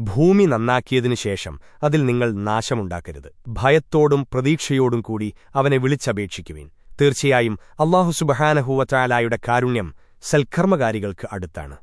ഭൂമി നന്നാക്കിയതിനു ശേഷം അതിൽ നിങ്ങൾ നാശമുണ്ടാക്കരുത്. ഭയത്തോടും പ്രതീക്ഷയോടും കൂടി അവനെ വിളിച്ചപേക്ഷിക്കുവിൻ. തീർച്ചയായും അള്ളാഹു സുബഹാനഹൂവറ്റായാലായുടെ കാരുണ്യം സൽക്കർമ്മകാരികൾക്ക് അടുത്താണ്.